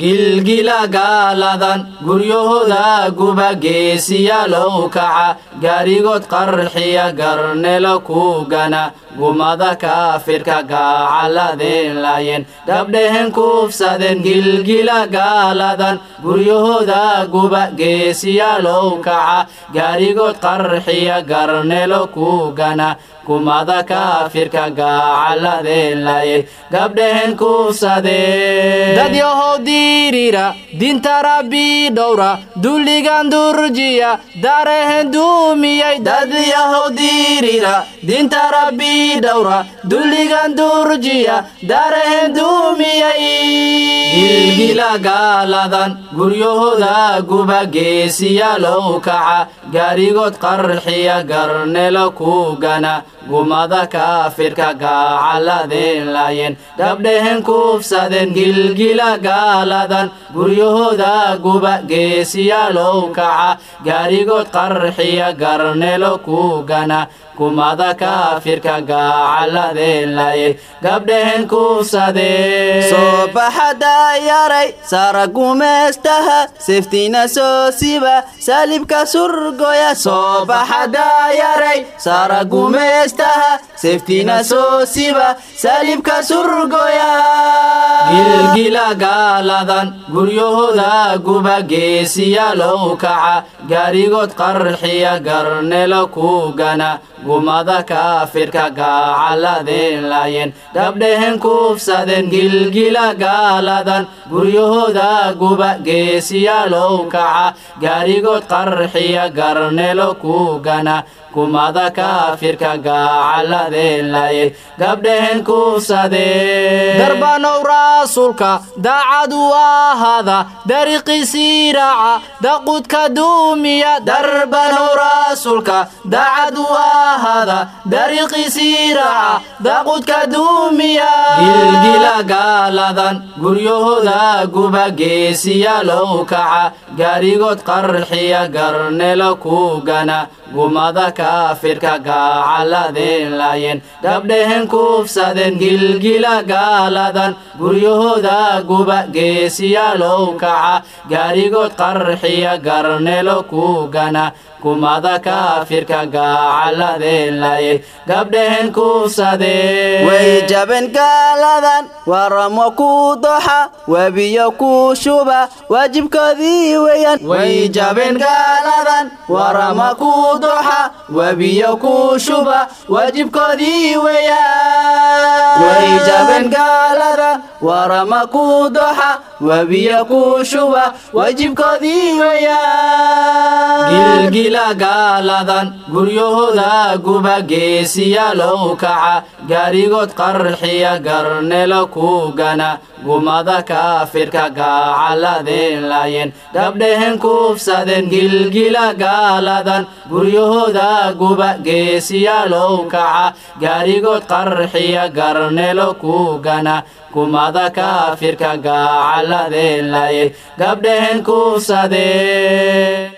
gilgila gaaladan guryahooda guba geesiyaalow kaca gaarigood qarxiya garnelo kuugana gumada kaafirka gaacaladeen laayeen gabdhehen kuufsadeen gilgila gaaladan guryahooda guba geesiyaalow kaca gaarigood qarxiya garnelo kuugana gumada kaafirka gaacaladeen laayeen gabdhehen kuufsadeen dadyahow diirira dinta rabbi dhowra dulligan durjiya darehen duumiyay dadyahow diirira dinta rabbi dhowra dulligan durjiya darehen duumiyay gilgila gaaladan guryahooda guba geesiyaalow kaca gaarigood qarxiya garnelo kuugana gumada kaafirka gaacaladeen laayeen gabdhehen kuufsadeen gilgila gaaladan guryahooda guba geesiyaalow kaca gaarigood qarxiya garnelo kuugana gumada kaafirka gaacaladeen laayeen gabdhehen kuufsadeen soo baxada yaray saara gumaystaha seftina soo siba saalibka surgoya. Soo baxada yaray saara gumaystaha seftina soo siba saalibka surgoya gilgila gaaladan guryahooda guba geesiyaalow kaca gaarigood qarxiya garnelo kuugana gumada kaafirka gaacaladeen laayeen gabdhehen kuufsadeen gilgila gaaladan guryahooda guba geesiyaalow kaca gaarigood qarxiya garnelo kuugana gumada kaafirka gaacaladeen laayeen gabdhehen kuufsadeen raasulka daacad u ahaada dariiqiisii raaca daqudka duumiya darbanow raasulka daacad u ahaada dariiqiisii raaca daqudka duumiya. Gilgila gaaladan guryahooda guba geesiyaalow kaca gaarigood qarxiya garnelo kuugana gumada kaafirka gaacaladeen laayeen gabdhehen kuufsadeen gilgila gaaladan guryahooda guba geesiyaalow kaca gaarigood qarxiya garnelo kuugana gumada kaafirka gaacaladeen laayeen gabdhehen kuufsadeen way jaben gaaladan waramo ku doxa webiyo ku shuba waajibkoodii weeyaan. Way jabeen gaaladan warama ku doxa webiyo ku shuba waajibkoodii weeyaan. Way jaben gaalada warama ku doxa webiyo ku shuba waajibkoodii weeyaan gilgila gaaladan guryahooda guba geesiyaalow kaca gaarigood qarxiya garnelo kuugana gumada kaafirka gaacaladeen laayeen gabdhehen kuufsadeen gilgila gaaladan guryahooda guba geesiyaalow kaca gaarigood qarxiya garnelo kuugana gumada kaafirka gaacaladeen laayeen gabdhehen kuufsadeen